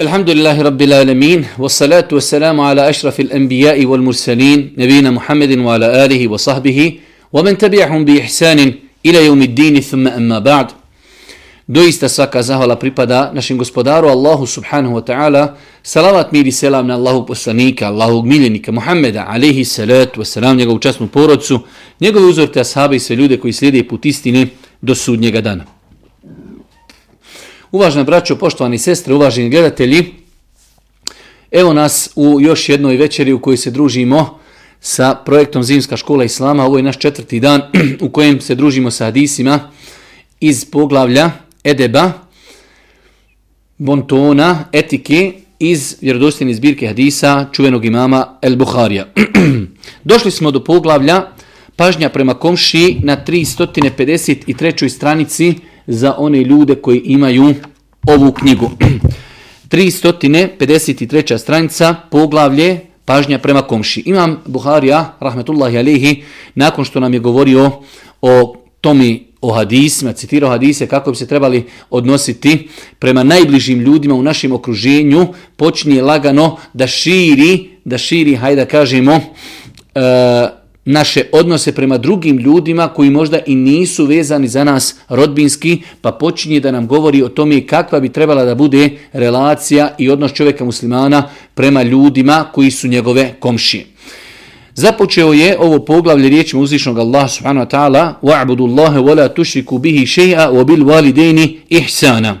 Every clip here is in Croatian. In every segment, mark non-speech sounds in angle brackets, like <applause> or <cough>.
Elhamdülillahi Rabbil Alemin ve salatu ve selamu ala eşrafil enbiyai wal-mursalin, nebina Muhammedin wa ala alihi wa sahbihi wa men tabiahum bi ihsanin ila yevmiddini thumma emma ba'd. Doista svaka zahvala pripada našem gospodaru Allahu subhanahu wa ta'ala, salavat miri i selam na Allahu poslanika, muhammada, alayhi Muhammeda, salatu wa salam njegovu časnu porodcu, njegove uzorte ashabe i sve ljude koji slijede put istine do sudnjega dana. Uvažena braćo, poštovani sestre, uvaženi gledatelji, evo nas u još jednoj večeri u kojoj se družimo sa projektom Zimska škola Islama. Ovo je naš četvrti dan <clears throat> u kojem se družimo sa hadisima iz poglavlja Edeba, Bontona, Etike iz vjerodostojne zbirke hadisa čuvenog imama El Buharija. <clears throat> Došli smo do poglavlja pažnja prema komši na 353. stranici za one ljude koji imaju ovu knjigu. <clears throat> 353. stranica, poglavlje, pažnja prema komši. Imam Buharija, rahmetullahi alihi, nakon što nam je govorio o tomi o hadisima, citirao hadise kako bi se trebali odnositi prema najbližim ljudima u našem okruženju, počinje lagano da širi, da širi, hajde da kažemo, e, naše odnose prema drugim ljudima koji možda i nisu vezani za nas rodbinski, pa počinje da nam govori o tome kakva bi trebala da bude relacija i odnos čovjeka muslimana prema ljudima koji su njegove komšije. Započeo je ovo poglavlje riječima uzvišnog Allah subhanahu wa ta'ala وَعْبُدُ اللَّهَ وَلَا تُشْرِكُ بِهِ شَيْئًا وَبِالْوَالِدَيْنِ إِحْسَانًا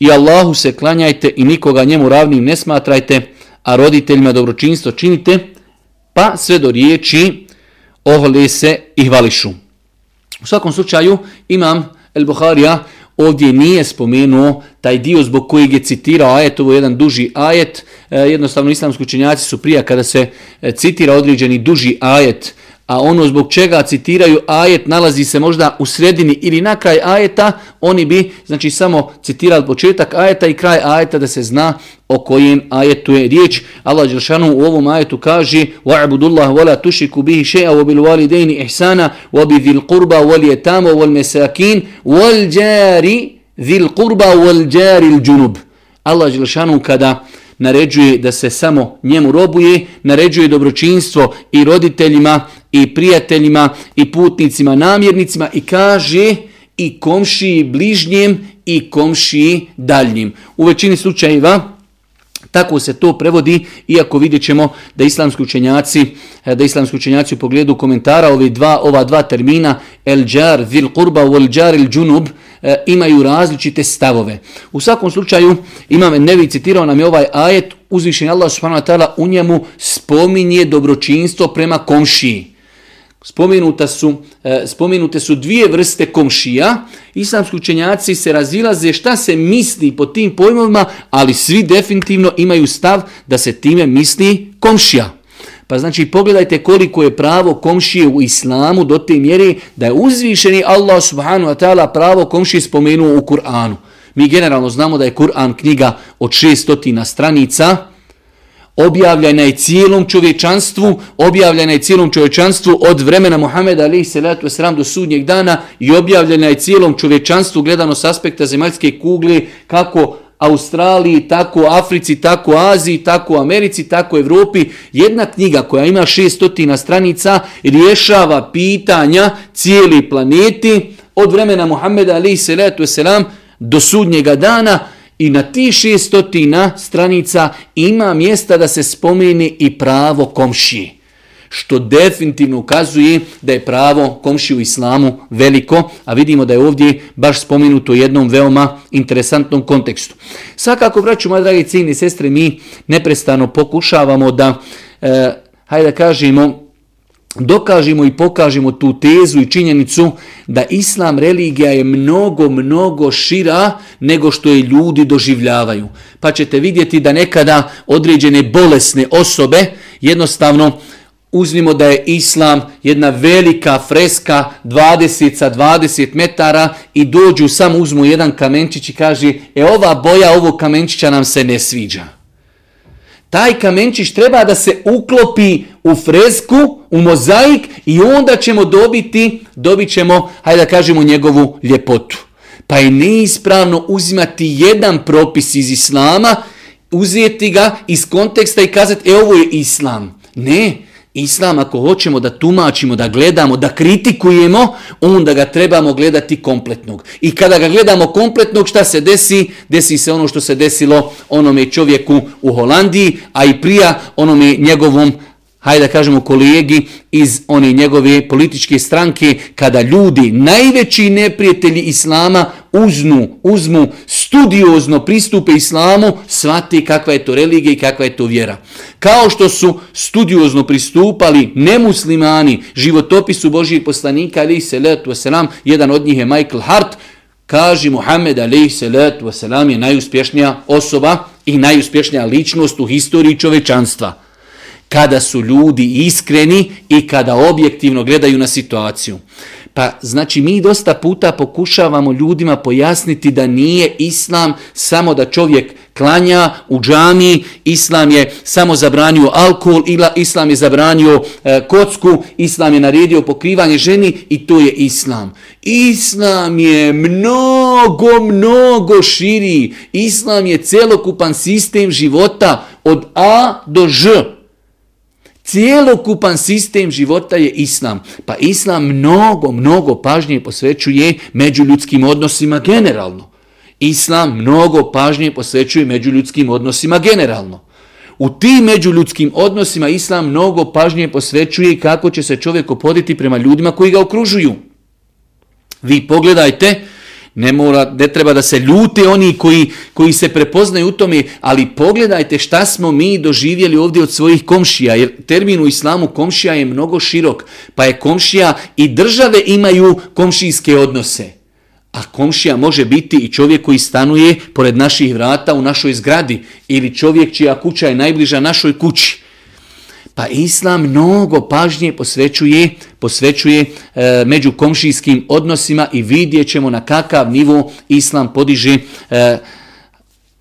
I Allahu se klanjajte i nikoga njemu ravnim ne smatrajte, a roditeljima dobročinstvo činite, pa sve do riječi ohole se i hvališu. U svakom slučaju imam El Buharija ovdje nije spomenuo taj dio zbog kojeg je citirao ajet, ovo je jedan duži ajet, e, jednostavno islamski učenjaci su prija kada se e, citira određeni duži ajet, a ono zbog čega citiraju ajet nalazi se možda u sredini ili na kraj ajeta, oni bi znači samo citirali početak ajeta i kraj ajeta da se zna o kojem ajetu je riječ. Allah Đelšanu u ovom ajetu kaže وَعْبُدُ اللَّهُ وَلَا تُشِكُ بِهِ شَيْعَ وَبِلْوَالِدَيْنِ إِحْسَانَ وَبِذِي الْقُرْبَ وَالْيَتَامَ وَالْمَسَاكِينَ وَالْجَارِ ذِي الْقُرْبَ وَالْجَارِ الْجُنُبِ Allah Đelšanu kada naređuje da se samo njemu robuje, naređuje dobročinstvo i roditeljima i prijateljima i putnicima, namjernicima i kaže i komšiji bližnjem i komšiji daljnjim. U većini slučajeva tako se to prevodi, iako vidjet ćemo da islamski učenjaci, da islamski učenjaci u pogledu komentara ove dva, ova dva termina, el džar, vil kurba, el džar, il džunub, imaju različite stavove. U svakom slučaju, imam nevi citirao nam je ovaj ajet, uzvišen Allah subhanahu wa ta'ala u njemu spominje dobročinstvo prema komšiji. Spomenuta su, e, spomenute su dvije vrste komšija. Islamski učenjaci se razilaze šta se misli po tim pojmovima, ali svi definitivno imaju stav da se time misli komšija. Pa znači pogledajte koliko je pravo komšije u islamu do te mjere da je uzvišeni Allah subhanahu wa ta'ala pravo komšije spomenuo u Kur'anu. Mi generalno znamo da je Kur'an knjiga od 600 stranica, objavljena je cijelom čovječanstvu, objavljena je cijelom čovječanstvu od vremena Muhameda alaihi salatu wasalam do sudnjeg dana i objavljena je cijelom čovječanstvu gledano s aspekta zemaljske kugle kako Australiji, tako Africi, tako Aziji, tako Americi, tako Evropi. Jedna knjiga koja ima 600 stranica rješava pitanja cijeli planeti od vremena Muhameda alaihi salatu wasalam do sudnjega dana i na ti šestotina stranica ima mjesta da se spomeni i pravo komšije. Što definitivno ukazuje da je pravo komšije u islamu veliko, a vidimo da je ovdje baš spomenuto u jednom veoma interesantnom kontekstu. Svakako, braću, moje dragi cijeni sestre, mi neprestano pokušavamo da, e, hajde da kažemo, dokažemo i pokažemo tu tezu i činjenicu da islam religija je mnogo, mnogo šira nego što je ljudi doživljavaju. Pa ćete vidjeti da nekada određene bolesne osobe jednostavno uzmimo da je islam jedna velika freska 20 sa 20 metara i dođu samo uzmu jedan kamenčić i kaže e ova boja ovog kamenčića nam se ne sviđa taj kamenčić treba da se uklopi u fresku, u mozaik i onda ćemo dobiti, dobit ćemo, hajde da kažemo, njegovu ljepotu. Pa je neispravno uzimati jedan propis iz islama, uzeti ga iz konteksta i kazati, e ovo je islam. Ne, Islam ako hoćemo da tumačimo, da gledamo, da kritikujemo, onda ga trebamo gledati kompletnog. I kada ga gledamo kompletnog, šta se desi? Desi se ono što se desilo onome čovjeku u Holandiji, a i prija onome njegovom hajde da kažemo kolegi iz one njegove političke stranke, kada ljudi, najveći neprijatelji Islama, uznu, uzmu, studiozno pristupe Islamu, shvati kakva je to religija i kakva je to vjera. Kao što su studiozno pristupali nemuslimani životopisu Božijeg poslanika, ali se letu wasalam, jedan od njih je Michael Hart, kaže Muhammed alaihi salatu wasalam je najuspješnija osoba i najuspješnija ličnost u historiji čovečanstva kada su ljudi iskreni i kada objektivno gledaju na situaciju. Pa znači mi dosta puta pokušavamo ljudima pojasniti da nije islam samo da čovjek klanja u džami, islam je samo zabranio alkohol, islam je zabranio e, kocku, islam je naredio pokrivanje ženi i to je islam. Islam je mnogo, mnogo širi. Islam je celokupan sistem života od A do Ž. Cijelokupan sistem života je islam. Pa islam mnogo, mnogo pažnje posvećuje među ljudskim odnosima generalno. Islam mnogo pažnje posvećuje među ljudskim odnosima generalno. U tim međuljudskim odnosima islam mnogo pažnje posvećuje kako će se čovjek opoditi prema ljudima koji ga okružuju. Vi pogledajte ne, mora, ne treba da se ljute oni koji, koji se prepoznaju u tome, ali pogledajte šta smo mi doživjeli ovdje od svojih komšija, jer termin u islamu komšija je mnogo širok, pa je komšija i države imaju komšijske odnose. A komšija može biti i čovjek koji stanuje pored naših vrata u našoj zgradi ili čovjek čija kuća je najbliža našoj kući. Pa islam mnogo pažnje posvećuje, posvećuje e, među komšijskim odnosima i vidjet ćemo na kakav nivo islam podiže e,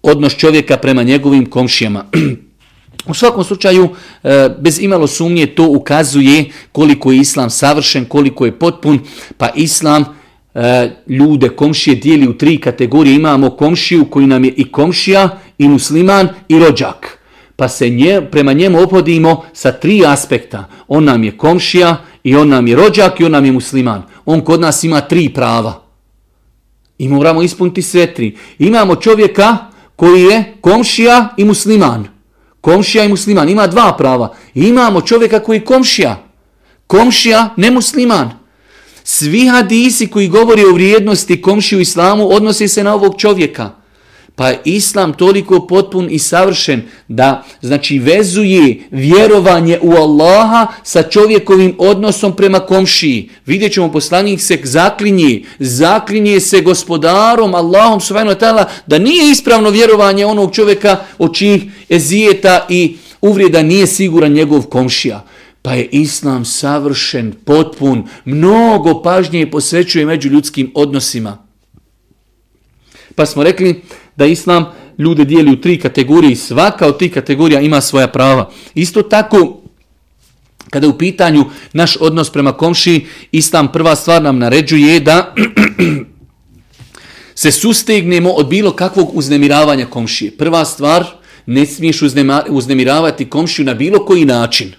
odnos čovjeka prema njegovim komšijama. <clears throat> U svakom slučaju, e, bez imalo sumnje, to ukazuje koliko je islam savršen, koliko je potpun, pa islam e, ljude, komšije dijeli u tri kategorije. Imamo komšiju koji nam je i komšija, i musliman, i rođak pa se nje, prema njemu opodimo sa tri aspekta. On nam je komšija i on nam je rođak i on nam je musliman. On kod nas ima tri prava. I moramo ispuniti sve tri. Imamo čovjeka koji je komšija i musliman. Komšija i musliman. Ima dva prava. imamo čovjeka koji je komšija. Komšija, ne musliman. Svi hadisi koji govori o vrijednosti komšiju islamu odnose se na ovog čovjeka. Pa je islam toliko potpun i savršen da znači vezuje vjerovanje u Allaha sa čovjekovim odnosom prema komšiji. Vidjet ćemo poslanik se zaklinje, zaklinje se gospodarom Allahom subhanahu wa da nije ispravno vjerovanje onog čovjeka od čijih ezijeta i uvreda nije siguran njegov komšija. Pa je islam savršen, potpun, mnogo pažnje posvećuje među ljudskim odnosima. Pa smo rekli da islam ljude dijeli u tri kategorije i svaka od tih kategorija ima svoja prava. Isto tako, kada je u pitanju naš odnos prema komši, islam prva stvar nam naređuje da <clears throat> se sustegnemo od bilo kakvog uznemiravanja komšije. Prva stvar, ne smiješ uznemiravati komšiju na bilo koji način.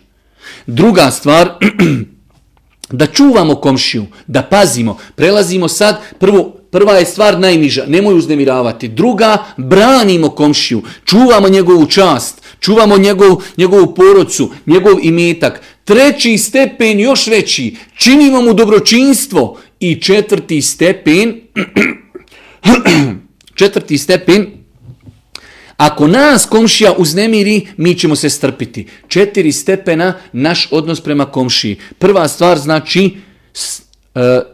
Druga stvar, <clears throat> da čuvamo komšiju, da pazimo. Prelazimo sad, prvo Prva je stvar najniža, nemoj uznemiravati. Druga, branimo komšiju, čuvamo njegovu čast, čuvamo njegov, njegovu porodcu, njegov imetak. Treći stepen, još veći, činimo mu dobročinstvo. I četvrti stepen, <clears throat> četvrti stepen, ako nas komšija uznemiri, mi ćemo se strpiti. Četiri stepena naš odnos prema komšiji. Prva stvar znači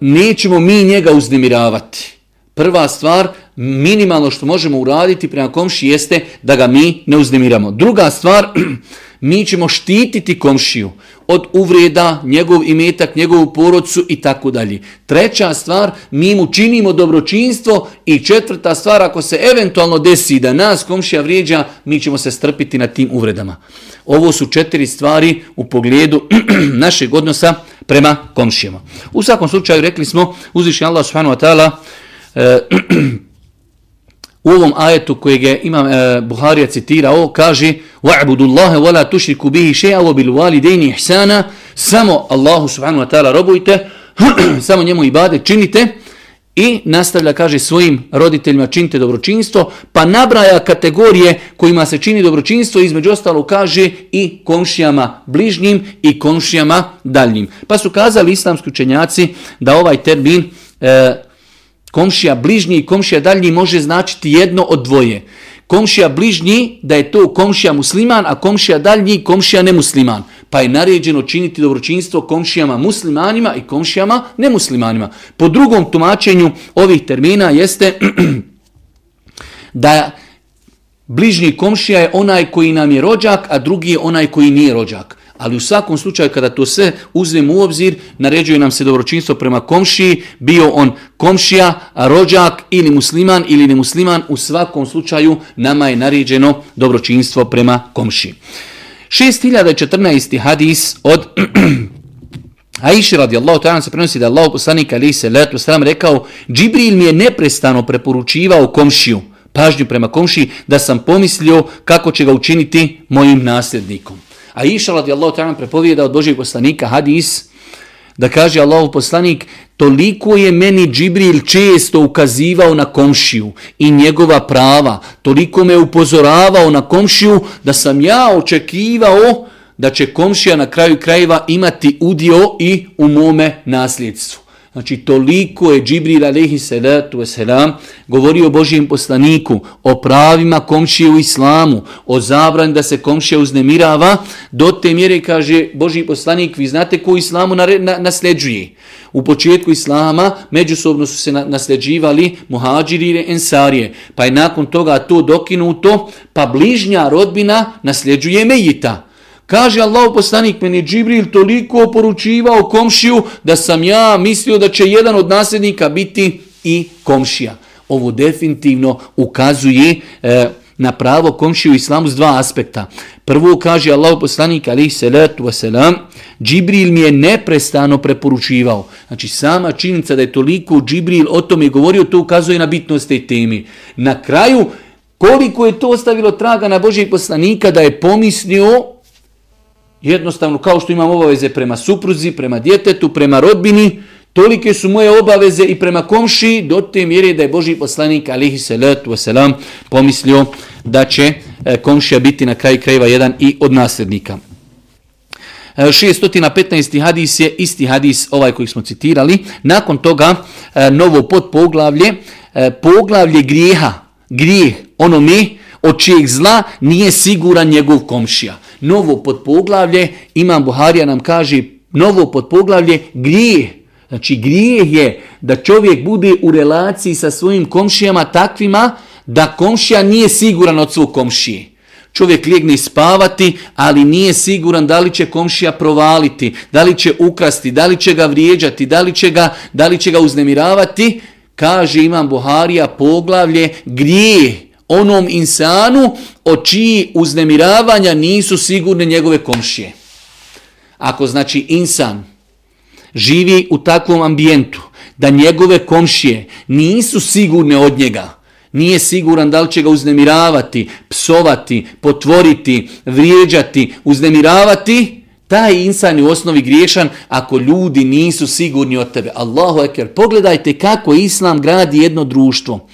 nećemo mi njega uznemiravati. Prva stvar, minimalno što možemo uraditi prema komši jeste da ga mi ne uznemiramo. Druga stvar, <clears throat> mi ćemo štititi komšiju od uvreda, njegov imetak, njegovu porodcu i tako dalje. Treća stvar, mi mu činimo dobročinstvo i četvrta stvar, ako se eventualno desi da nas komšija vrijeđa, mi ćemo se strpiti na tim uvredama. Ovo su četiri stvari u pogledu <clears throat> našeg odnosa prema komšijama. U svakom slučaju rekli smo, uzviši Allah subhanahu wa ta'ala, e, <clears throat> u ovom ajetu kojeg je imam e, Buharija citirao, kaže وَعْبُدُ اللَّهَ وَلَا تُشْرِكُ بِهِ شَيْعَ وَبِلْوَالِدَيْنِ إِحْسَانًا Samo Allahu subhanahu wa ta'ala robujte, <clears throat> samo njemu ibade činite i nastavlja, kaže, svojim roditeljima činite dobročinstvo, pa nabraja kategorije kojima se čini dobročinstvo, između ostalo kaže i komšijama bližnjim i komšijama daljnjim. Pa su kazali islamski učenjaci da ovaj termin e, komšija bližnji i komšija daljnji može značiti jedno od dvoje. Komšija bližnji da je to komšija musliman, a komšija daljnji komšija nemusliman. Pa je naređeno činiti dobročinstvo komšijama muslimanima i komšijama nemuslimanima. Po drugom tumačenju ovih termina jeste <clears throat> da bližnji komšija je onaj koji nam je rođak, a drugi je onaj koji nije rođak. Ali u svakom slučaju kada to sve uzmemo u obzir, naređuje nam se dobročinstvo prema komšiji, bio on komšija, rođak ili musliman ili nemusliman, u svakom slučaju nama je naređeno dobročinstvo prema komšiji. 6014. hadis od <clears throat> Aisha radijallahu ta'ala se prenosi da je Allah poslanik ali se letu rekao Džibril mi je neprestano preporučivao komšiju, pažnju prema komšiji, da sam pomislio kako će ga učiniti mojim nasljednikom. A iša radijallahu ta'ala prepovijeda od Božijeg poslanika hadis da kaže Allahu poslanik toliko je meni Džibril često ukazivao na komšiju i njegova prava, toliko me upozoravao na komšiju da sam ja očekivao da će komšija na kraju krajeva imati udio i u mome nasljedstvu. Znači, toliko je Džibril alaihi salatu wasalam govorio o Božijem poslaniku, o pravima komšije u islamu, o zabrani da se komšija uznemirava, do te mjere kaže Božiji poslanik, vi znate ko islamu nasljeđuje. U početku islama međusobno su se nasljeđivali muhađiri i ensarije, pa je nakon toga to dokinuto, pa bližnja rodbina nasljeđuje mejita. Kaže Allah poslanik, meni Džibril toliko poručivao komšiju da sam ja mislio da će jedan od nasljednika biti i komšija. Ovo definitivno ukazuje e, na pravo komšiju islamu s dva aspekta. Prvo kaže Allah poslanik, alaihi salatu wasalam, Džibril mi je neprestano preporučivao. Znači sama činjenica da je toliko Džibril o tome govorio, to ukazuje na bitnost te temi. Na kraju, koliko je to ostavilo traga na Božijeg poslanika da je pomislio Jednostavno, kao što imam obaveze prema supruzi, prema djetetu, prema rodbini, tolike su moje obaveze i prema komši, do te mjere da je Boži poslanik, alihi salatu wasalam, pomislio da će e, komšija biti na kraju krajeva jedan i od nasljednika. 615. E, hadis je isti hadis ovaj koji smo citirali. Nakon toga e, novo podpoglavlje, poglavlje grijeha, grijeh onome od čijeg zla nije siguran njegov komšija novo podpoglavlje, Imam Buharija nam kaže novo podpoglavlje grijeh. Znači grijeh je da čovjek bude u relaciji sa svojim komšijama takvima da komšija nije siguran od svog komšije. Čovjek lijegne spavati, ali nije siguran da li će komšija provaliti, da li će ukrasti, da li će ga vrijeđati, da li će ga, da li će ga uznemiravati. Kaže Imam Buharija poglavlje grijeh onom insanu od čiji uznemiravanja nisu sigurne njegove komšije. Ako znači insan živi u takvom ambijentu da njegove komšije nisu sigurne od njega, nije siguran da li će ga uznemiravati, psovati, potvoriti, vrijeđati, uznemiravati, taj insan je u osnovi griješan ako ljudi nisu sigurni od tebe. Allahu ekber, pogledajte kako Islam gradi jedno društvo.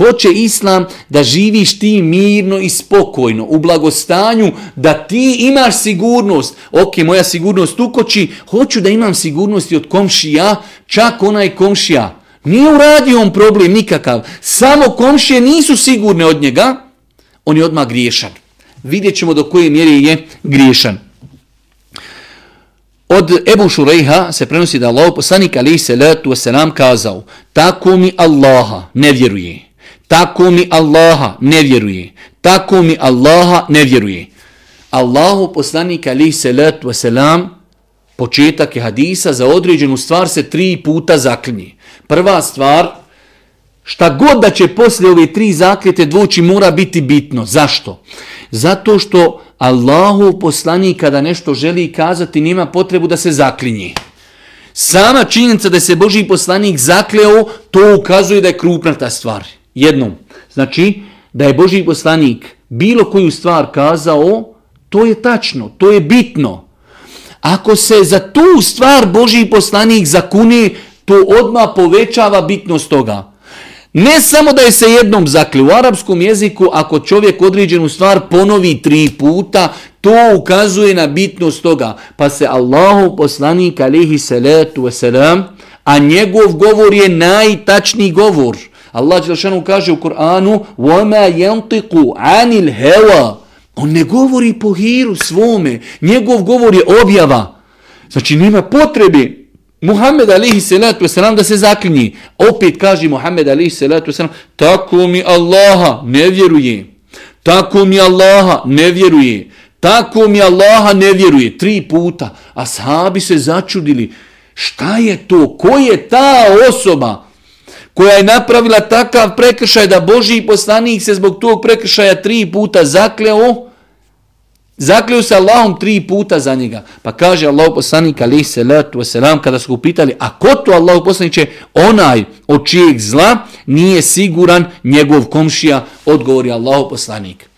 Hoće Islam da živiš ti mirno i spokojno, u blagostanju, da ti imaš sigurnost. Ok, moja sigurnost ukoči, hoću da imam sigurnosti od komšija, čak onaj komšija. Nije uradio on problem nikakav, samo komšije nisu sigurne od njega, on je odmah griješan. Vidjet ćemo do koje mjere je griješan. Od Ebu Šurejha se prenosi da Allah poslanik alaihi salatu wasalam kazao tako mi Allaha ne vjeruje tako mi Allaha ne vjeruje. Tako mi Allaha ne vjeruje. Allahu poslanik alihi salatu wasalam, početak je hadisa, za određenu stvar se tri puta zaklinje. Prva stvar, šta god da će poslije ove tri zakljete dvoći mora biti bitno. Zašto? Zato što Allahu poslanik kada nešto želi kazati nima potrebu da se zaklinje. Sama činjenica da se Boži poslanik zakleo, to ukazuje da je krupna ta stvar jednom. Znači, da je Boži poslanik bilo koju stvar kazao, to je tačno, to je bitno. Ako se za tu stvar Boži poslanik zakune, to odmah povećava bitnost toga. Ne samo da je se jednom zakli u arapskom jeziku, ako čovjek određenu stvar ponovi tri puta, to ukazuje na bitnost toga. Pa se Allahu poslanik alihi salatu wasalam, a njegov govor je najtačniji govor. Allah Đelšanu kaže u Kur'anu وَمَا يَنْتِقُ عَنِ الْهَوَا On ne govori po hiru svome, njegov govor je objava. Znači nema potrebe Muhammed alihi salatu wasalam da se zaklinji. Opet kaže Muhammed alihi salatu wasalam, tako mi Allaha ne vjeruje. Tako mi Allaha ne vjeruje. Tako mi Allaha ne vjeruje. Tri puta. A sahabi se začudili. Šta je to? Ko je ta osoba Koja je napravila takav prekršaj da Boži poslanik se zbog tog prekršaja tri puta zakleo? Zakleo se Allahom tri puta za njega. Pa kaže Allah poslanik alaih salatu wasalam kada su upitali, a ko to Allah poslaniće? Onaj od čijeg zla nije siguran njegov komšija, odgovori Allah poslanik.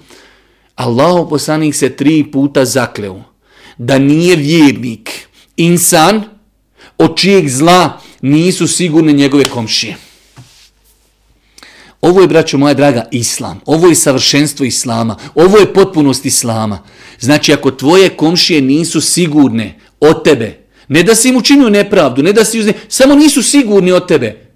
Allah poslanik se tri puta zakleo da nije vjernik, insan od čijeg zla nisu sigurne njegove komšije. Ovo je, braćo moja draga, islam. Ovo je savršenstvo islama. Ovo je potpunost islama. Znači, ako tvoje komšije nisu sigurne od tebe, ne da si im učinio nepravdu, ne da si uzne, samo nisu sigurni od tebe.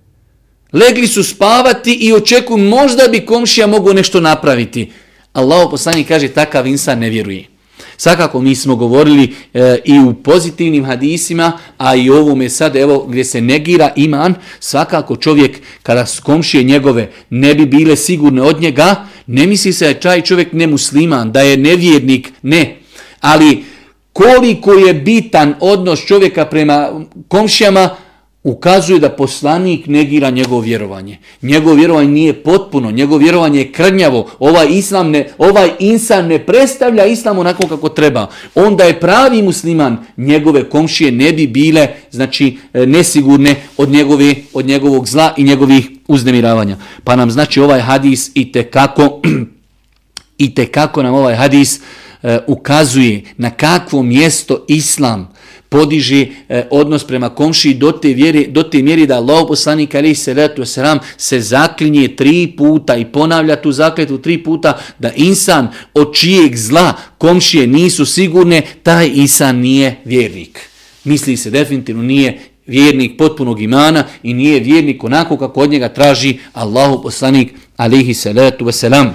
Legli su spavati i očekuju možda bi komšija mogao nešto napraviti. Allah poslanik kaže takav insan ne vjeruje. Svakako mi smo govorili e, i u pozitivnim hadisima, a i ovome sad evo gdje se negira iman, svakako čovjek kada skomšije njegove ne bi bile sigurne od njega, ne misli se da je čaj čovjek nemusliman, da je nevjernik, ne. Ali koliko je bitan odnos čovjeka prema komšijama, ukazuje da poslanik negira njegovo vjerovanje. Njegovo vjerovanje nije potpuno, njegovo vjerovanje je krnjavo. Ovaj, islam ne, ovaj insan ne predstavlja islam onako kako treba. Onda je pravi musliman, njegove komšije ne bi bile znači e, nesigurne od, njegove, od njegovog zla i njegovih uznemiravanja. Pa nam znači ovaj hadis i te kako <clears throat> i te kako nam ovaj hadis e, ukazuje na kakvo mjesto islam podiže odnos prema komšiji do te, vjeri, do te mjeri da Allah poslanik ali se letu se zaklinje tri puta i ponavlja tu zakletu tri puta da insan od čijeg zla komšije nisu sigurne, taj insan nije vjernik. Misli se definitivno nije vjernik potpunog imana i nije vjernik onako kako od njega traži Allahu poslanik alihi salatu wasalam.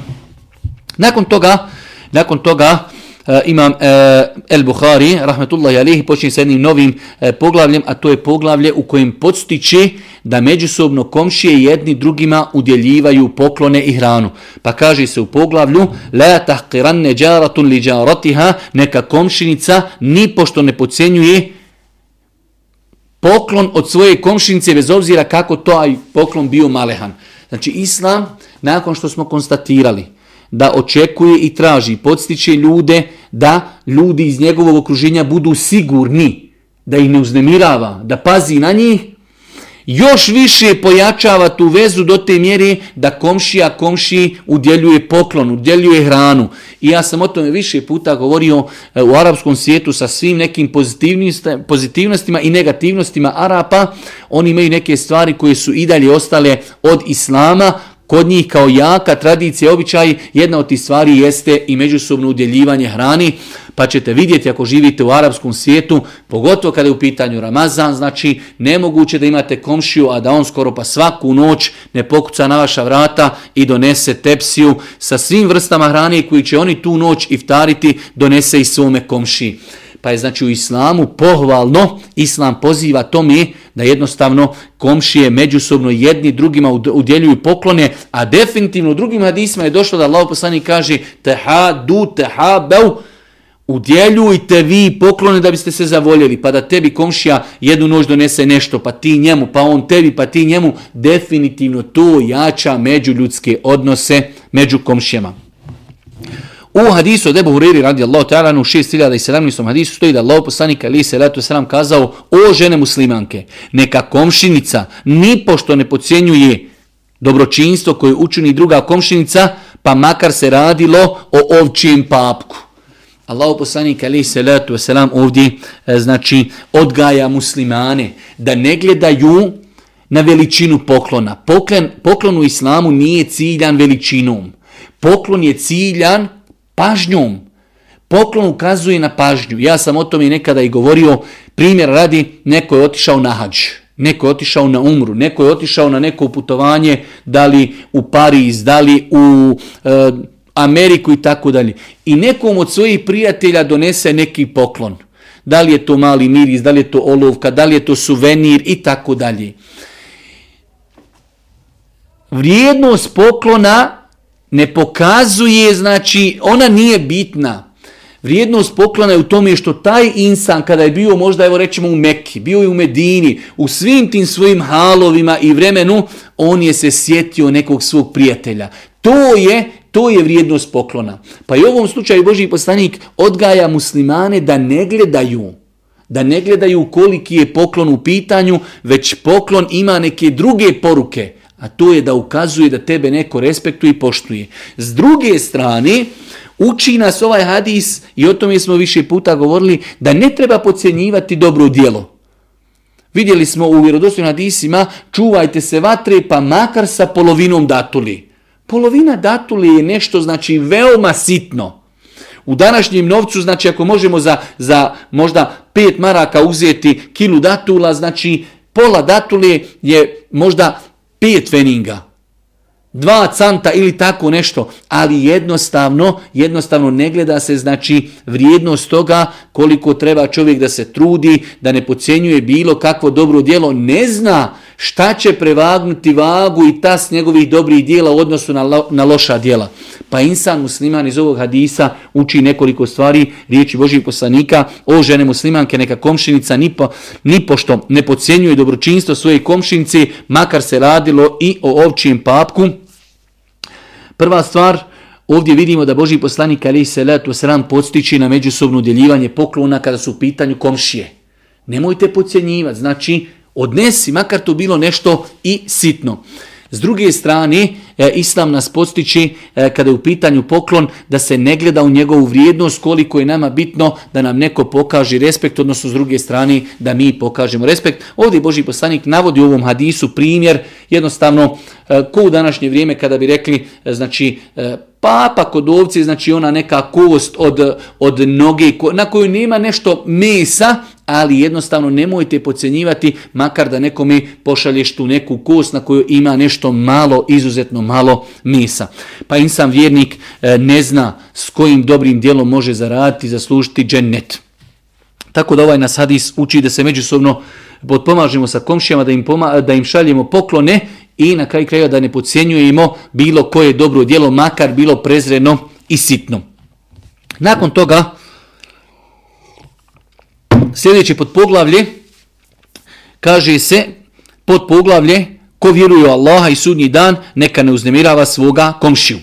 Nakon toga, nakon toga, imam uh, El Buhari, rahmetullahi alihi, počinje sa jednim novim uh, poglavljem, a to je poglavlje u kojem podstiče da međusobno komšije jedni drugima udjeljivaju poklone i hranu. Pa kaže se u poglavlju, la tahqiranne džaratun li džaratiha, neka komšinica ni pošto ne pocenjuje poklon od svoje komšinice, bez obzira kako to aj poklon bio malehan. Znači, Islam, nakon što smo konstatirali, da očekuje i traži, podstiče ljude da ljudi iz njegovog okruženja budu sigurni, da ih ne uznemirava, da pazi na njih, još više pojačava tu vezu do te mjere da komšija komši udjeljuje poklon, udjeljuje hranu. I ja sam o tome više puta govorio e, u arapskom svijetu sa svim nekim pozitivnostima i negativnostima Arapa. Oni imaju neke stvari koje su i dalje ostale od Islama, Kod njih kao jaka tradicija, običaj, jedna od tih stvari jeste i međusobno udjeljivanje hrani, pa ćete vidjeti ako živite u arapskom svijetu, pogotovo kada je u pitanju Ramazan, znači nemoguće da imate komšiju, a da on skoro pa svaku noć ne pokuca na vaša vrata i donese tepsiju sa svim vrstama hrane koji će oni tu noć iftariti, donese i svome komšiji. Pa je znači u islamu pohvalno, islam poziva tome da jednostavno komšije međusobno jedni drugima udjeljuju poklone, a definitivno u drugim hadisma je došlo da Allah poslanik kaže teha du teha beu, udjeljujte vi poklone da biste se zavoljeli, pa da tebi komšija jednu noć donese nešto, pa ti njemu, pa on tebi, pa ti njemu, definitivno to jača međuljudske odnose među komšijama. U hadisu od Ebu Huriri radijallahu ta'ala u 6017. hadisu stoji da Allah poslanika ali se letu selam kazao o žene muslimanke, neka komšinica ni pošto ne pocijenjuje dobročinstvo koje učini druga komšinica, pa makar se radilo o ovčijem papku. Allahu poslanik ali salatu wasalam ovdje e, znači odgaja muslimane da ne gledaju na veličinu poklona. Poklon, poklon u islamu nije ciljan veličinom. Poklon je ciljan pažnjom. Poklon ukazuje na pažnju. Ja sam o tome nekada i govorio. Primjer radi, neko je otišao na hađ. Neko je otišao na umru, neko je otišao na neko putovanje, da li u Pariz, da li u e, Ameriku i tako dalje. I nekom od svojih prijatelja donese neki poklon. Da li je to mali miris, da li je to olovka, da li je to suvenir i tako dalje. Vrijednost poklona ne pokazuje, znači ona nije bitna. Vrijednost poklona je u tome što taj insan kada je bio možda evo rećemo u Mekki, bio je u Medini, u svim tim svojim halovima i vremenu, on je se sjetio nekog svog prijatelja. To je to je vrijednost poklona. Pa i u ovom slučaju Boži poslanik odgaja muslimane da ne gledaju da ne gledaju koliki je poklon u pitanju, već poklon ima neke druge poruke, a to je da ukazuje da tebe neko respektuje i poštuje. S druge strane, Uči nas ovaj hadis i o tome smo više puta govorili da ne treba podcjenjivati dobro djelo. Vidjeli smo u vjerodostojnim hadisima čuvajte se vatre pa makar sa polovinom datuli. Polovina datuli je nešto znači veoma sitno. U današnjem novcu, znači ako možemo za, za možda pet maraka uzeti kilu datula, znači pola datule je možda pet feninga dva canta ili tako nešto, ali jednostavno, jednostavno ne gleda se znači vrijednost toga koliko treba čovjek da se trudi, da ne pocijenjuje bilo kakvo dobro djelo, ne zna šta će prevagnuti vagu i tas njegovih dobrih dijela u odnosu na, lo, na loša dijela. Pa insan musliman iz ovog hadisa uči nekoliko stvari, riječi Božih poslanika, o žene muslimanke, neka komšinica ni, po, ni pošto ne pocijenjuje dobročinstvo svoje komšinice, makar se radilo i o ovčijem papku, Prva stvar, ovdje vidimo da Boži poslanik ali se letu sram podstiči na međusobno djeljivanje poklona kada su u pitanju komšije. Nemojte podcjenjivati, znači odnesi, makar to bilo nešto i sitno. S druge strane, e, Islam nas postići e, kada je u pitanju poklon da se ne gleda u njegovu vrijednost koliko je nama bitno da nam neko pokaže respekt, odnosno s druge strane da mi pokažemo respekt. Ovdje Boži poslanik navodi u ovom hadisu primjer, jednostavno e, ko u današnje vrijeme kada bi rekli, znači papa kod ovci, znači ona neka kost od, od noge na koju nema nešto mesa, ali jednostavno nemojte pocijenjivati makar da nekome pošalješ tu neku kost na kojoj ima nešto malo, izuzetno malo mesa. Pa insan vjernik e, ne zna s kojim dobrim dijelom može zaraditi, zaslužiti džennet. Tako da ovaj nas hadis uči da se međusobno potpomažemo sa komšijama, da im, poma, da im šaljemo poklone i na kraju kraja da ne podcjenjujemo bilo koje dobro djelo, makar bilo prezreno i sitno. Nakon toga, sljedeći pod poglavlje, kaže se pod poglavlje, ko vjeruje u Allaha i sudnji dan, neka ne uznemirava svoga komšiju.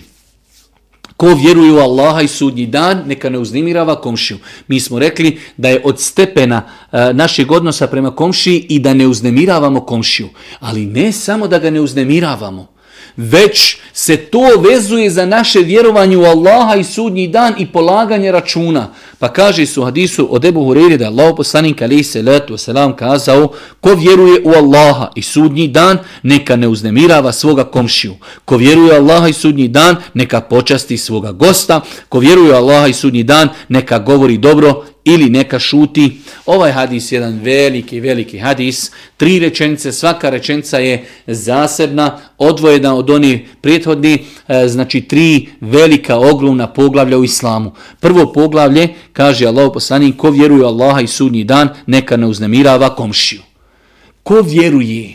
Ko vjeruje u Allaha i sudnji dan, neka ne uznimirava komšiju. Mi smo rekli da je od stepena e, našeg odnosa prema komšiji i da ne uznemiravamo komšiju. Ali ne samo da ga ne uznemiravamo, već se to vezuje za naše vjerovanje u Allaha i sudnji dan i polaganje računa. Pa kaže su hadisu od Ebu Hureyri da Allah poslanik alaih salatu wasalam kazao ko vjeruje u Allaha i sudnji dan neka ne uznemirava svoga komšiju. Ko vjeruje u Allaha i sudnji dan neka počasti svoga gosta. Ko vjeruje u Allaha i sudnji dan neka govori dobro ili neka šuti. Ovaj hadis je jedan veliki, veliki hadis. Tri rečenice, svaka rečenica je zasebna, odvojena od onih prethodni, e, znači tri velika ogromna poglavlja u islamu. Prvo poglavlje, kaže Allah poslanik, ko vjeruje Allaha i sudnji dan, neka ne uznemirava komšiju. Ko vjeruje?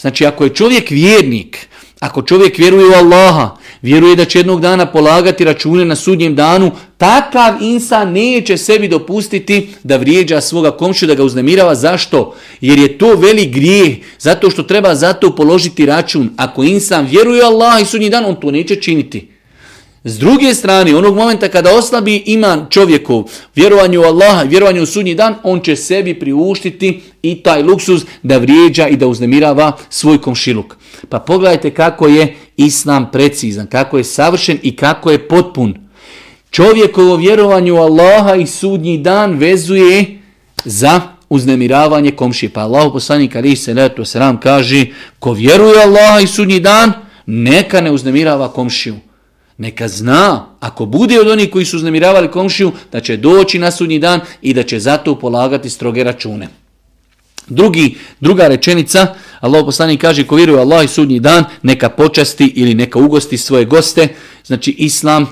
Znači, ako je čovjek vjernik, ako čovjek vjeruje u Allaha, vjeruje da će jednog dana polagati račune na sudnjem danu, takav insan neće sebi dopustiti da vrijeđa svoga komšu, da ga uznemirava. Zašto? Jer je to velik grijeh, zato što treba zato položiti račun. Ako insan vjeruje Allah i sudnji dan, on to neće činiti. S druge strane, onog momenta kada oslabi iman čovjekov, vjerovanju u Allaha, vjerovanju u sudnji dan, on će sebi priuštiti i taj luksuz da vrijeđa i da uznemirava svoj komšiluk. Pa pogledajte kako je Islam precizan, kako je savršen i kako je potpun. Čovjekovo vjerovanju u Allaha i sudnji dan vezuje za uznemiravanje komši. Pa Allah poslanik ali se letu selam kaže ko vjeruje Allaha i sudnji dan, neka ne uznemirava komšiju. Neka zna, ako bude od onih koji su uznemiravali komšiju, da će doći na sudnji dan i da će zato polagati stroge račune. Drugi, druga rečenica, Allah poslanik kaže ko vjeruje Allah i sudnji dan, neka počasti ili neka ugosti svoje goste. Znači Islam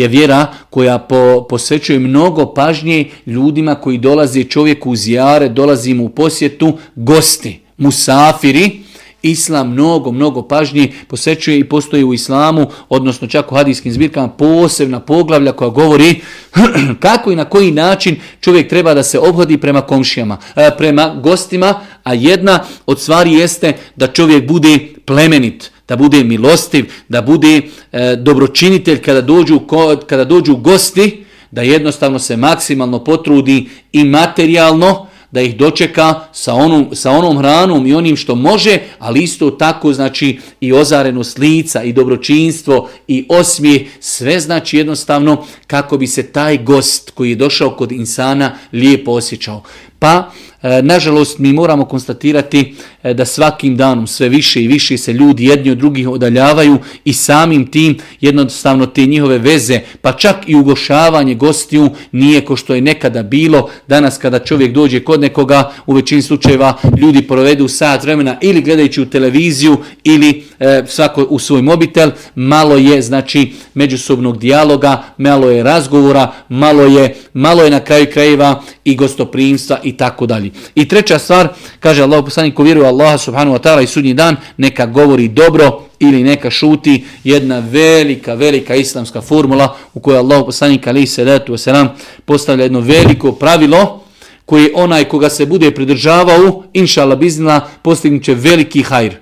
je vjera koja po, posvećuje mnogo pažnje ljudima koji dolaze čovjeku u zijare, dolazi mu u posjetu, gosti, musafiri, Islam mnogo, mnogo pažnje posvećuje i postoji u islamu, odnosno čak u hadijskim zbirkama, posebna poglavlja koja govori <clears throat> kako i na koji način čovjek treba da se obhodi prema komšijama, e, prema gostima, a jedna od stvari jeste da čovjek bude plemenit, da bude milostiv, da bude e, dobročinitelj kada dođu, kada dođu gosti, da jednostavno se maksimalno potrudi i materijalno, da ih dočeka sa onom, sa onom hranom i onim što može, ali isto tako znači i ozarenost lica i dobročinstvo i osmije, sve znači jednostavno kako bi se taj gost koji je došao kod insana lijepo osjećao. Pa nažalost, mi moramo konstatirati e, da svakim danom sve više i više se ljudi jedni od drugih odaljavaju i samim tim jednostavno te njihove veze, pa čak i ugošavanje gostiju nije ko što je nekada bilo. Danas kada čovjek dođe kod nekoga, u većini slučajeva ljudi provedu sat vremena ili gledajući u televiziju ili e, svako u svoj mobitel, malo je znači međusobnog dijaloga, malo je razgovora, malo je, malo je na kraju krajeva i gostoprimstva i tako dalje. I treća stvar, kaže Allah poslanik ko vjeruje Allah subhanahu wa ta'ala i sudnji dan, neka govori dobro ili neka šuti jedna velika, velika islamska formula u kojoj Allah poslanik ali se letu wasalam postavlja jedno veliko pravilo koji onaj koga se bude pridržavao, inša Allah biznila, postignut će veliki hajr.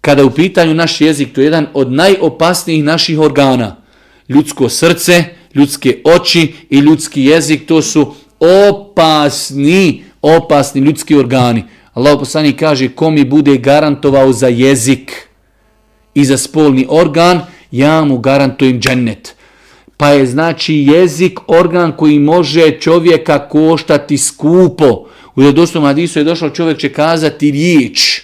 Kada u pitanju naš jezik, to je jedan od najopasnijih naših organa. Ljudsko srce, ljudske oči i ljudski jezik, to su opasni opasni ljudski organi. Allah poslanik kaže ko mi bude garantovao za jezik i za spolni organ, ja mu garantujem džennet. Pa je znači jezik organ koji može čovjeka koštati skupo. U jedostom hadisu je došao čovjek će kazati riječ.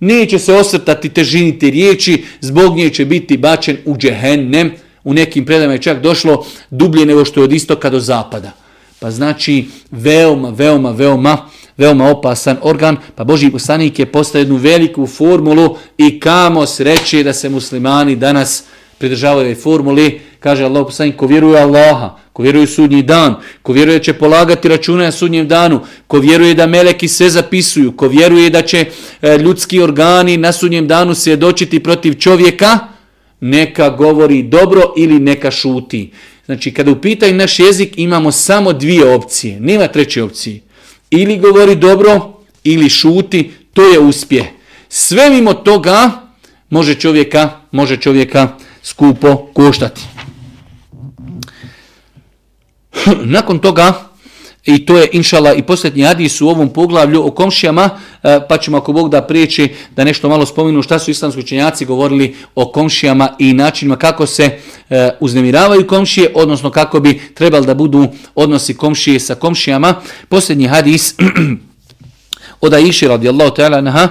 Neće se osvrtati težini te riječi, zbog nje će biti bačen u džehennem. U nekim predama je čak došlo dublje nego što je od istoka do zapada. Pa znači veoma, veoma, veoma, veoma opasan organ. Pa Boži poslanik je postao jednu veliku formulu i kamo sreće da se muslimani danas pridržavaju ove formuli. Kaže Allah poslanik, ko vjeruje Allaha, ko vjeruje sudnji dan, ko vjeruje će polagati račune na sudnjem danu, ko vjeruje da meleki sve zapisuju, ko vjeruje da će e, ljudski organi na sudnjem danu se dočiti protiv čovjeka, neka govori dobro ili neka šuti. Znači, kada upitaju naš jezik, imamo samo dvije opcije. Nema treće opcije. Ili govori dobro, ili šuti, to je uspjeh. Sve mimo toga može čovjeka, može čovjeka skupo koštati. <clears throat> Nakon toga, i to je inšala i posljednji hadis u ovom poglavlju o komšijama, e, pa ćemo ako Bog da priječi da nešto malo spominu šta su islamski učenjaci govorili o komšijama i načinima kako se e, uznemiravaju komšije, odnosno kako bi trebali da budu odnosi komšije sa komšijama. Posljednji hadis <clears throat> od Aisha radijallahu ta'ala naha,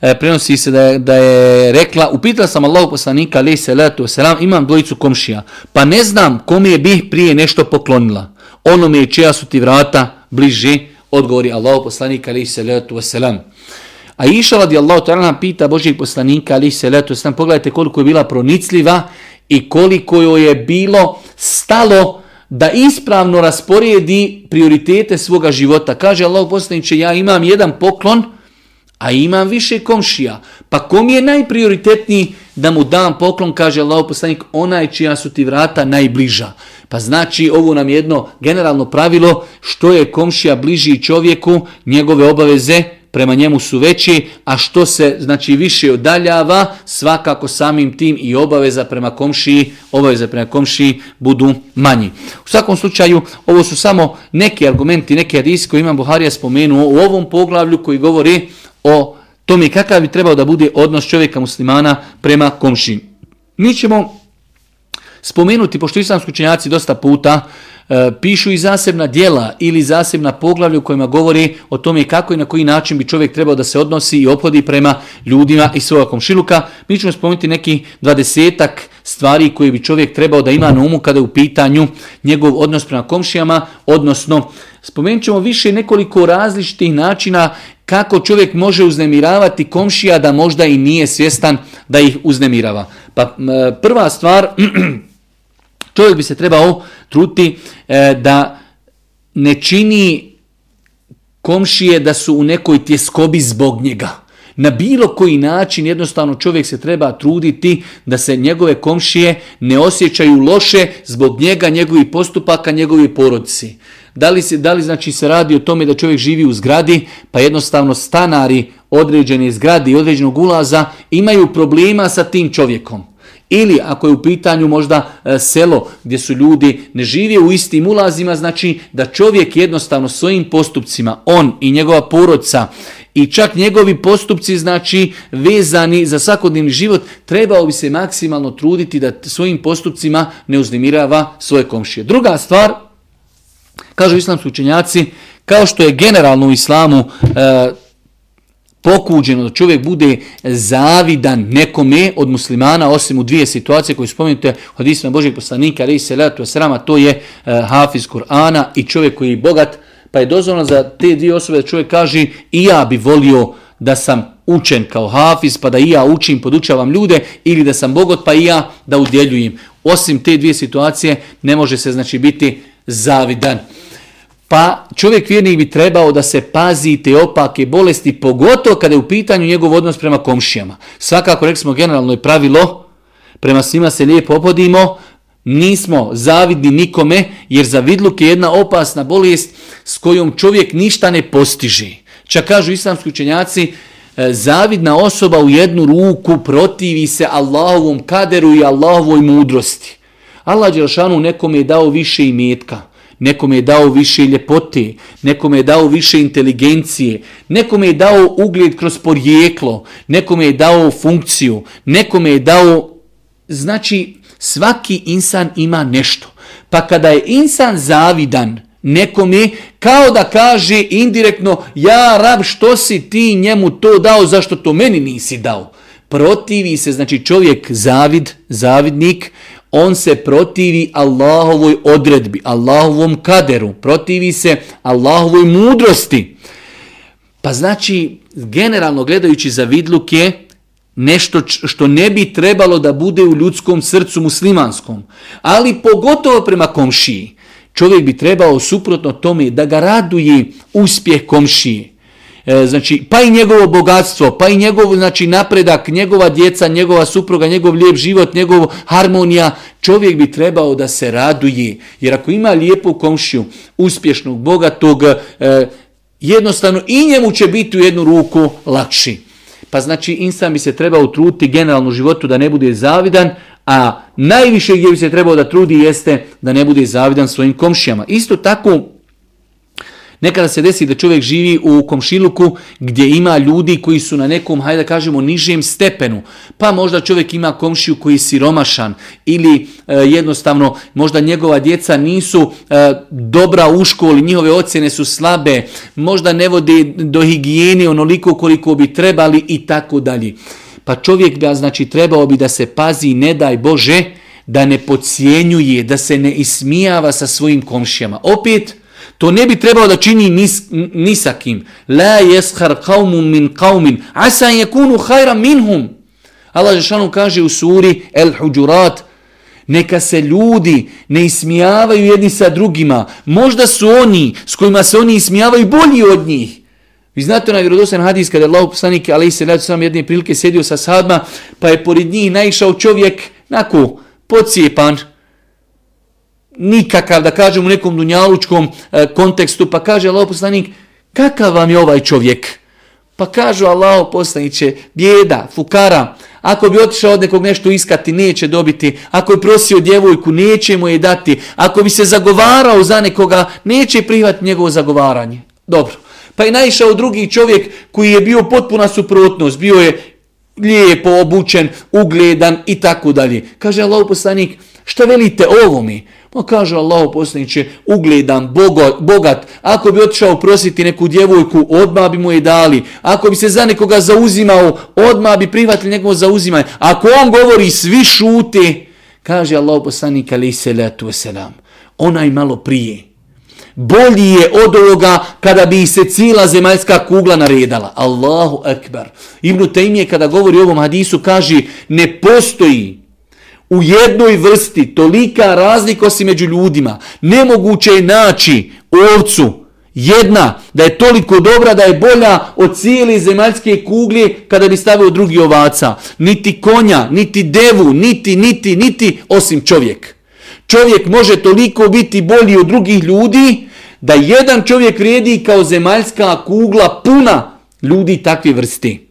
e, prenosi se da je, da je rekla, upitala sam Allahu poslanika, salatu wasalam, imam dvojicu komšija, pa ne znam kome je bih prije nešto poklonila onome čija su ti vrata bliže, odgovori Allahu poslanika alaihi salatu wasalam. A iša radi Allahu ta'ala pita Božijeg poslanika alaihi salatu wasalam, pogledajte koliko je bila pronicljiva i koliko joj je bilo stalo da ispravno rasporedi prioritete svoga života. Kaže Allah poslaniče, ja imam jedan poklon, a imam više komšija. Pa kom je najprioritetniji da mu dam poklon, kaže Allah poslanik, onaj čija su ti vrata najbliža. Pa znači ovo nam jedno generalno pravilo što je komšija bliži čovjeku, njegove obaveze prema njemu su veći, a što se znači više odaljava, svakako samim tim i obaveza prema komšiji, obaveza prema komšiji budu manji. U svakom slučaju, ovo su samo neki argumenti, neki hadisi koji imam Buharija spomenuo u ovom poglavlju koji govori o tome kakav bi trebao da bude odnos čovjeka muslimana prema komšiji. Mi ćemo spomenuti, pošto islamski učenjaci dosta puta e, pišu i zasebna dijela ili zasebna poglavlja u kojima govori o tome kako i na koji način bi čovjek trebao da se odnosi i ophodi prema ljudima i svoga komšiluka. Mi ćemo spomenuti neki dvadesetak stvari koje bi čovjek trebao da ima na umu kada je u pitanju njegov odnos prema komšijama, odnosno spomenut ćemo više nekoliko različitih načina kako čovjek može uznemiravati komšija da možda i nije svjestan da ih uznemirava. Pa prva stvar <clears throat> Čovjek bi se trebao truti e, da ne čini komšije da su u nekoj tjeskobi zbog njega. Na bilo koji način jednostavno čovjek se treba truditi da se njegove komšije ne osjećaju loše zbog njega, njegovih postupaka, njegovi porodici. Da li, se, da li znači se radi o tome da čovjek živi u zgradi, pa jednostavno stanari određene zgradi i određenog ulaza imaju problema sa tim čovjekom. Ili ako je u pitanju možda e, selo gdje su ljudi ne žive u istim ulazima, znači da čovjek jednostavno svojim postupcima, on i njegova porodca i čak njegovi postupci znači vezani za svakodnevni život, trebao bi se maksimalno truditi da svojim postupcima ne uznemirava svoje komšije. Druga stvar, kažu islamski učenjaci, kao što je generalno u islamu e, pokuđeno da čovjek bude zavidan nekome od muslimana, osim u dvije situacije koje spomenute od hadisma Božeg poslanika, ali se letu srama, to je uh, hafiz Kur'ana i čovjek koji je bogat, pa je dozvoljeno za te dvije osobe da čovjek kaže i ja bi volio da sam učen kao hafiz, pa da i ja učim, podučavam ljude, ili da sam bogot, pa i ja da udjeljujem. Osim te dvije situacije ne može se znači biti zavidan. Pa čovjek vjernik bi trebao da se pazi te opake bolesti, pogotovo kada je u pitanju njegov odnos prema komšijama. Svakako, rekli smo, generalno je pravilo, prema svima se lijepo opodimo, nismo zavidni nikome, jer zavidluk je jedna opasna bolest s kojom čovjek ništa ne postiže. Čak kažu islamski učenjaci, e, zavidna osoba u jednu ruku protivi se Allahovom kaderu i Allahovoj mudrosti. Allah Đelšanu nekome je dao više imetka. Nekome je dao više ljepote, nekome je dao više inteligencije, nekome je dao ugled kroz porijeklo, nekome je dao funkciju, nekome je dao... Znači, svaki insan ima nešto. Pa kada je insan zavidan nekome, kao da kaže indirektno, ja rab, što si ti njemu to dao, zašto to meni nisi dao? Protivi se, znači čovjek zavid, zavidnik, on se protivi Allahovoj odredbi, Allahovom kaderu, protivi se Allahovoj mudrosti. Pa znači, generalno gledajući za vidluk je nešto što ne bi trebalo da bude u ljudskom srcu muslimanskom, ali pogotovo prema komšiji. Čovjek bi trebao suprotno tome da ga raduje uspjeh komšije. E, znači, pa i njegovo bogatstvo, pa i njegov znači, napredak, njegova djeca, njegova supruga, njegov lijep život, njegov harmonija, čovjek bi trebao da se raduje. Jer ako ima lijepu komšiju, uspješnog, bogatog, e, jednostavno i njemu će biti u jednu ruku lakši. Pa znači, insan bi se trebao utruditi generalno životu da ne bude zavidan, a najviše gdje bi se trebao da trudi jeste da ne bude zavidan svojim komšijama. Isto tako, Nekada se desi da čovjek živi u komšiluku gdje ima ljudi koji su na nekom, hajde da kažemo, nižem stepenu. Pa možda čovjek ima komšiju koji je siromašan ili e, jednostavno možda njegova djeca nisu e, dobra u školi, njihove ocjene su slabe, možda ne vode do higijene onoliko koliko bi trebali i tako dalje. Pa čovjek da znači trebao bi da se pazi, ne daj Bože, da ne pocijenjuje, da se ne ismijava sa svojim komšijama. Opet, To ne bi trebalo da čini nis, nisakim. La yeshar qawmun min qawmin asa yakunu khayran minhum. Allah džeshanu kaže u suri El Hujurat neka se ljudi ne ismijavaju jedni sa drugima. Možda su oni s kojima se oni ismijavaju bolji od njih. Vi znate onaj vjerodosan hadis kada je Allah poslanik ali se sam jedne prilike sjedio sa sadma pa je pored njih naišao čovjek nako pocijepan nikakav, da kažem u nekom dunjalučkom e, kontekstu, pa kaže Allah poslanik, kakav vam je ovaj čovjek? Pa kažu Allah poslaniće, bijeda, fukara, ako bi otišao od nekog nešto iskati, neće dobiti. Ako bi prosio djevojku, neće mu je dati. Ako bi se zagovarao za nekoga, neće prihvatiti njegovo zagovaranje. Dobro. Pa je naišao drugi čovjek koji je bio potpuna suprotnost. Bio je lijepo obučen, ugledan i tako dalje. Kaže Allah poslanik, šta velite ovo mi? Pa kaže Allah poslaniće, ugledan, bogat, ako bi otišao prositi neku djevojku, odmah bi mu je dali. Ako bi se za nekoga zauzimao, odmah bi prihvatili njegovo zauzimanje. Ako on govori, svi šute. Kaže Allah poslanik, ali salatu wasalam, onaj malo prije. Bolji je od ovoga kada bi se cijela zemaljska kugla naredala. Allahu akbar. Ibn Taymije kada govori o ovom hadisu kaže ne postoji u jednoj vrsti tolika razlika si među ljudima. Nemoguće je naći ovcu jedna da je toliko dobra da je bolja od cijele zemaljske kuglje kada bi stavio drugi ovaca. Niti konja, niti devu, niti, niti, niti, osim čovjek. Čovjek može toliko biti bolji od drugih ljudi da jedan čovjek vrijedi kao zemaljska kugla puna ljudi takve vrste.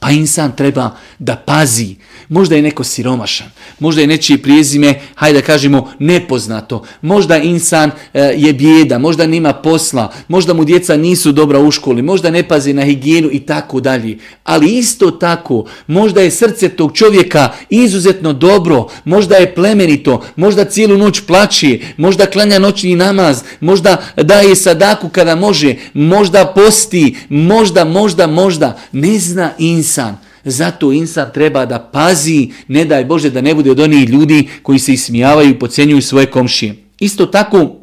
Pa insan treba da pazi Možda je neko siromašan, možda je nečije prijezime, hajde da kažemo, nepoznato. Možda insan e, je bijeda, možda nima posla, možda mu djeca nisu dobra u školi, možda ne pazi na higijenu i tako dalje. Ali isto tako, možda je srce tog čovjeka izuzetno dobro, možda je plemenito, možda cijelu noć plaći, možda klanja noćni namaz, možda daje sadaku kada može, možda posti, možda, možda, možda. Ne zna insan. Zato insan treba da pazi, ne daj Bože da ne bude od onih ljudi koji se ismijavaju i pocenjuju svoje komšije. Isto tako,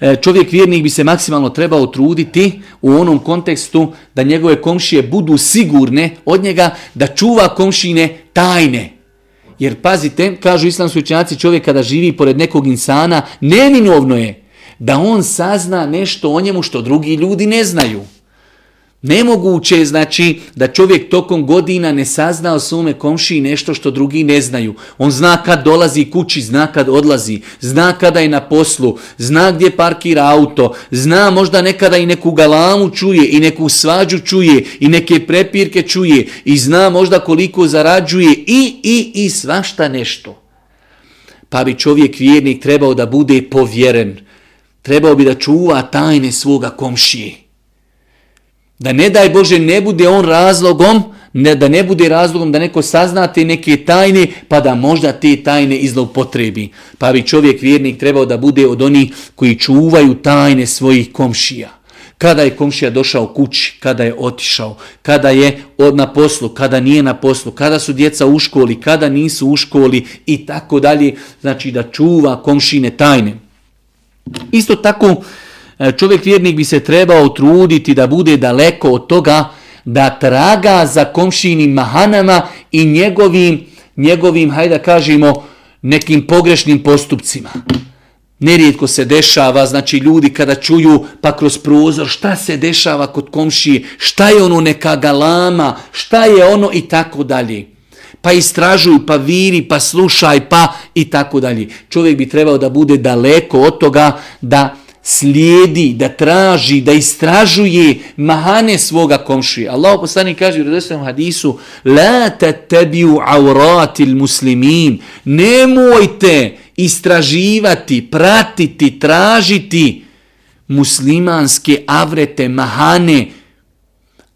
e, čovjek vjernik bi se maksimalno trebao truditi u onom kontekstu da njegove komšije budu sigurne od njega da čuva komšine tajne. Jer pazite, kažu islamski učenjaci, čovjek kada živi pored nekog insana, neminovno je da on sazna nešto o njemu što drugi ljudi ne znaju. Nemoguće je znači da čovjek tokom godina ne sazna o svome komšiji nešto što drugi ne znaju. On zna kad dolazi kući, zna kad odlazi, zna kada je na poslu, zna gdje parkira auto, zna možda nekada i neku galamu čuje i neku svađu čuje i neke prepirke čuje i zna možda koliko zarađuje i, i, i svašta nešto. Pa bi čovjek vjernik trebao da bude povjeren, trebao bi da čuva tajne svoga komšije. Da ne daj Bože ne bude on razlogom, ne, da ne bude razlogom da neko sazna te neke tajne, pa da možda te tajne izlopotrebi. Pa bi čovjek vjernik trebao da bude od onih koji čuvaju tajne svojih komšija. Kada je komšija došao kući, kada je otišao, kada je od na poslu, kada nije na poslu, kada su djeca u školi, kada nisu u školi i tako dalje. Znači da čuva komšine tajne. Isto tako čovjek vjernik bi se trebao truditi da bude daleko od toga da traga za komšinim mahanama i njegovim, njegovim hajde da kažemo, nekim pogrešnim postupcima. Nerijetko se dešava, znači ljudi kada čuju pa kroz prozor šta se dešava kod komšije, šta je ono neka galama, šta je ono i tako dalje. Pa istražuju, pa viri, pa slušaj, pa i tako dalje. Čovjek bi trebao da bude daleko od toga da slijedi, da traži, da istražuje mahane svoga komšije. Allah poslani kaže u redosnom hadisu La tattabiu auratil muslimin Nemojte istraživati, pratiti, tražiti muslimanske avrete, mahane.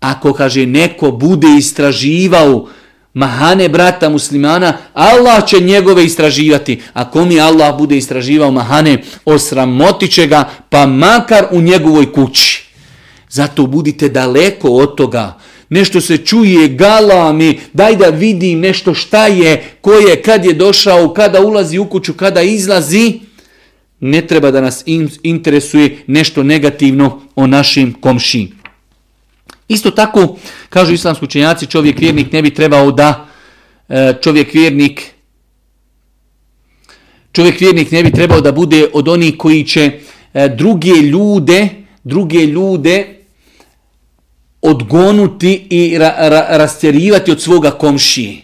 Ako, kaže, neko bude istraživao mahane brata muslimana, Allah će njegove istraživati. Ako mi Allah bude istraživao mahane, osramotit će ga, pa makar u njegovoj kući. Zato budite daleko od toga. Nešto se čuje, galami, daj da vidim nešto šta je, ko je, kad je došao, kada ulazi u kuću, kada izlazi. Ne treba da nas interesuje nešto negativno o našim komšijima. Isto tako, kažu islamski učenjaci, čovjek vjernik ne bi trebao da e, čovjek vjernik čovjek vjernik ne bi trebao da bude od onih koji će e, druge ljude, druge ljude odgonuti i ra, ra, rastjerivati od svoga komšije.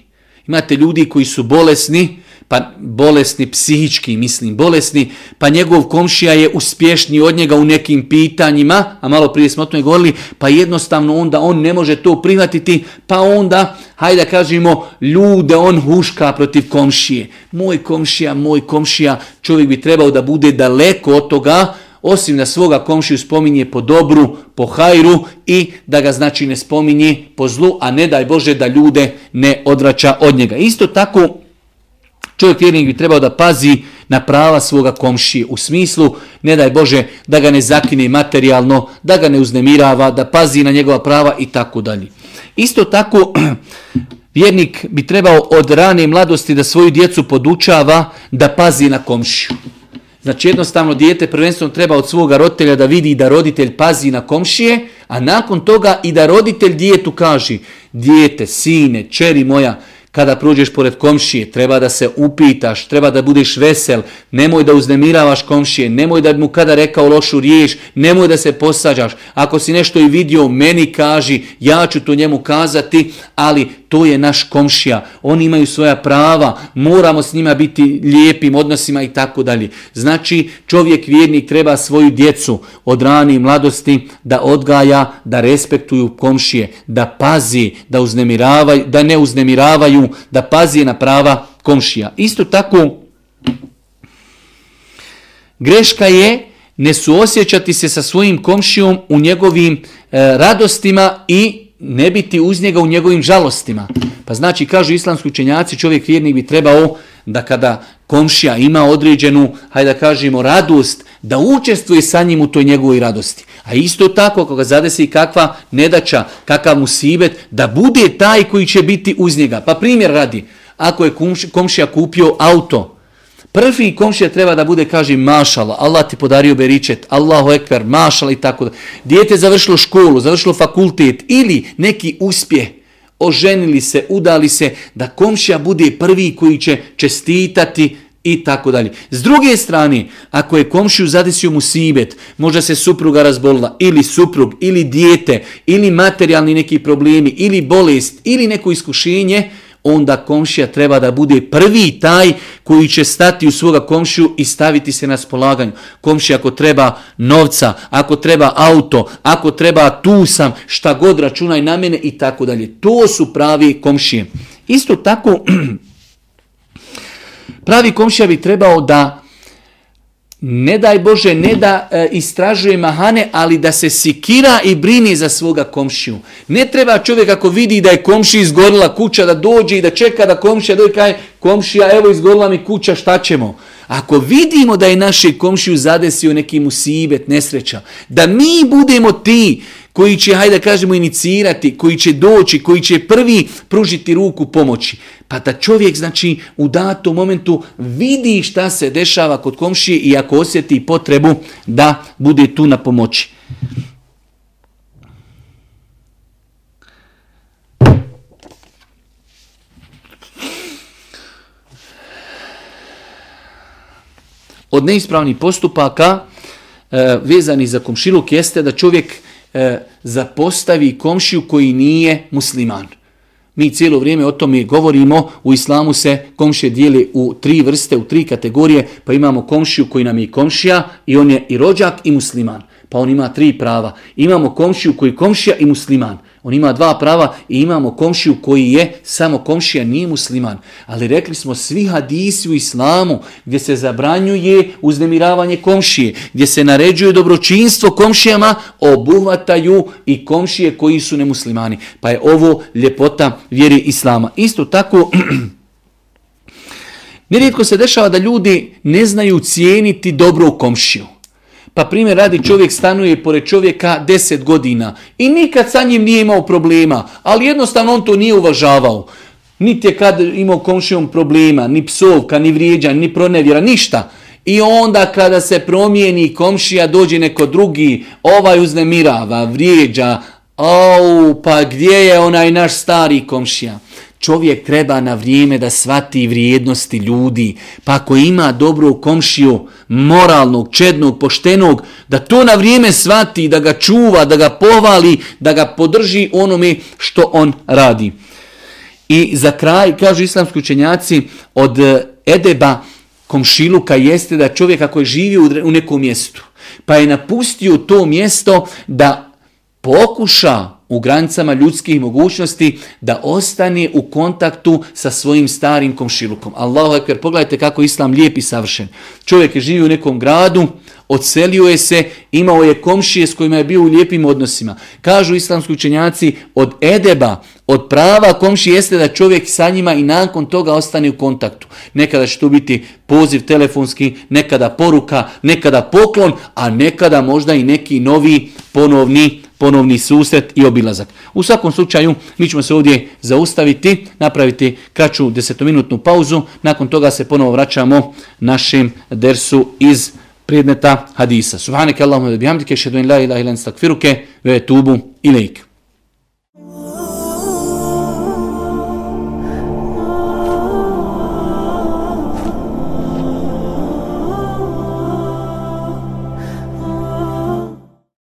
Imate ljudi koji su bolesni, pa bolesni, psihički mislim, bolesni, pa njegov komšija je uspješniji od njega u nekim pitanjima, a malo prije smo o tome govorili, pa jednostavno onda on ne može to prihvatiti, pa onda, hajde kažemo, ljude on huška protiv komšije. Moj komšija, moj komšija, čovjek bi trebao da bude daleko od toga, osim da svoga komšiju spominje po dobru, po hajru i da ga znači ne spominje po zlu, a ne daj Bože da ljude ne odvraća od njega. Isto tako čovjek vjernik bi trebao da pazi na prava svoga komšije u smislu, ne daj Bože, da ga ne zakine materijalno, da ga ne uznemirava, da pazi na njegova prava i tako dalje. Isto tako, <clears throat> vjernik bi trebao od rane mladosti da svoju djecu podučava da pazi na komšiju. Znači jednostavno dijete prvenstveno treba od svoga roditelja da vidi da roditelj pazi na komšije, a nakon toga i da roditelj djetu kaže, dijete, sine, čeri moja, kada prođeš pored komšije, treba da se upitaš, treba da budeš vesel, nemoj da uznemiravaš komšije, nemoj da mu kada rekao lošu riječ, nemoj da se posađaš. Ako si nešto i vidio, meni kaži, ja ću to njemu kazati, ali to je naš komšija, oni imaju svoja prava, moramo s njima biti lijepim odnosima i tako dalje. Znači, čovjek vjernik treba svoju djecu od rane mladosti da odgaja, da respektuju komšije, da pazi, da, uznemiravaju, da ne uznemiravaju, da pazi na prava komšija. Isto tako, greška je ne suosjećati se sa svojim komšijom u njegovim e, radostima i ne biti uz njega u njegovim žalostima. Pa znači, kažu islamski učenjaci, čovjek vjernik bi trebao da kada komšija ima određenu, hajde da kažemo, radost, da učestvuje sa njim u toj njegovoj radosti. A isto tako, ako ga zadesi kakva nedača, kakav musibet, da bude taj koji će biti uz njega. Pa primjer radi, ako je komšija kupio auto, Prvi komšija treba da bude, kaže, mašala, Allah ti podario beričet, Allahu ekber, mašala i tako da. Dijete završilo školu, završilo fakultet ili neki uspjeh, oženili se, udali se, da komšija bude prvi koji će čestitati i tako dalje. S druge strane, ako je komšiju zadesio mu sibet, možda se supruga razbolila, ili suprug, ili dijete, ili materijalni neki problemi, ili bolest, ili neko iskušenje, onda komšija treba da bude prvi taj koji će stati u svoga komšiju i staviti se na spolaganju. Komšija ako treba novca, ako treba auto, ako treba tu sam, šta god računaj na mene i tako dalje. To su pravi komšije. Isto tako, <clears throat> pravi komšija bi trebao da ne daj Bože, ne da e, istražuje mahane, ali da se sikira i brini za svoga komšiju. Ne treba čovjek ako vidi da je komši izgorila kuća, da dođe i da čeka da komšija dođe kaj komšija, evo izgorila mi kuća, šta ćemo? Ako vidimo da je naše komšiju zadesio neki musibet, nesreća, da mi budemo ti koji će, hajde da kažemo, inicirati, koji će doći, koji će prvi pružiti ruku pomoći. Pa da čovjek, znači, u datom momentu vidi šta se dešava kod komšije i ako osjeti potrebu da bude tu na pomoći. Od neispravnih postupaka e, vezani za komšiluk jeste da čovjek e, zapostavi komšiju koji nije musliman. Mi cijelo vrijeme o tome govorimo, u islamu se komšije dijeli u tri vrste, u tri kategorije, pa imamo komšiju koji nam je komšija i on je i rođak i musliman, pa on ima tri prava. Imamo komšiju koji je komšija i musliman. On ima dva prava i imamo komšiju koji je samo komšija, nije musliman. Ali rekli smo svi hadisi u islamu gdje se zabranjuje uznemiravanje komšije, gdje se naređuje dobročinstvo komšijama, obuhvataju i komšije koji su nemuslimani. Pa je ovo ljepota vjeri islama. Isto tako... <clears throat> Nerijetko se dešava da ljudi ne znaju cijeniti dobru komšiju. Pa primjer radi čovjek stanuje pored čovjeka 10 godina i nikad sa njim nije imao problema, ali jednostavno on to nije uvažavao. Niti je kad imao komšijom problema, ni psovka, ni vrijeđa, ni pronevjera, ništa. I onda kada se promijeni komšija, dođe neko drugi, ovaj uznemirava, vrijeđa, au, pa gdje je onaj naš stari komšija? Čovjek treba na vrijeme da svati vrijednosti ljudi, pa ako ima dobru komšiju, moralnog, čednog, poštenog, da to na vrijeme svati, da ga čuva, da ga povali, da ga podrži onome što on radi. I za kraj, kažu islamski učenjaci, od edeba komšiluka jeste da čovjek ako je živio u nekom mjestu, pa je napustio to mjesto da pokuša u granicama ljudskih mogućnosti da ostane u kontaktu sa svojim starim komšilukom. Allahu ekber, pogledajte kako islam lijep i savršen. Čovjek je živio u nekom gradu, odselio je se, imao je komšije s kojima je bio u lijepim odnosima. Kažu islamski učenjaci, od edeba, od prava komšije jeste da čovjek sa njima i nakon toga ostane u kontaktu. Nekada će to biti poziv telefonski, nekada poruka, nekada poklon, a nekada možda i neki novi ponovni ponovni susret i obilazak. U svakom slučaju mi ćemo se ovdje zaustaviti, napraviti kraću desetominutnu pauzu, nakon toga se ponovo vraćamo našem dersu iz predmeta hadisa. Subhaneke Allahumma da bihamdike, šedun la ilaha ilan stakfiruke, ve tubu ilaik.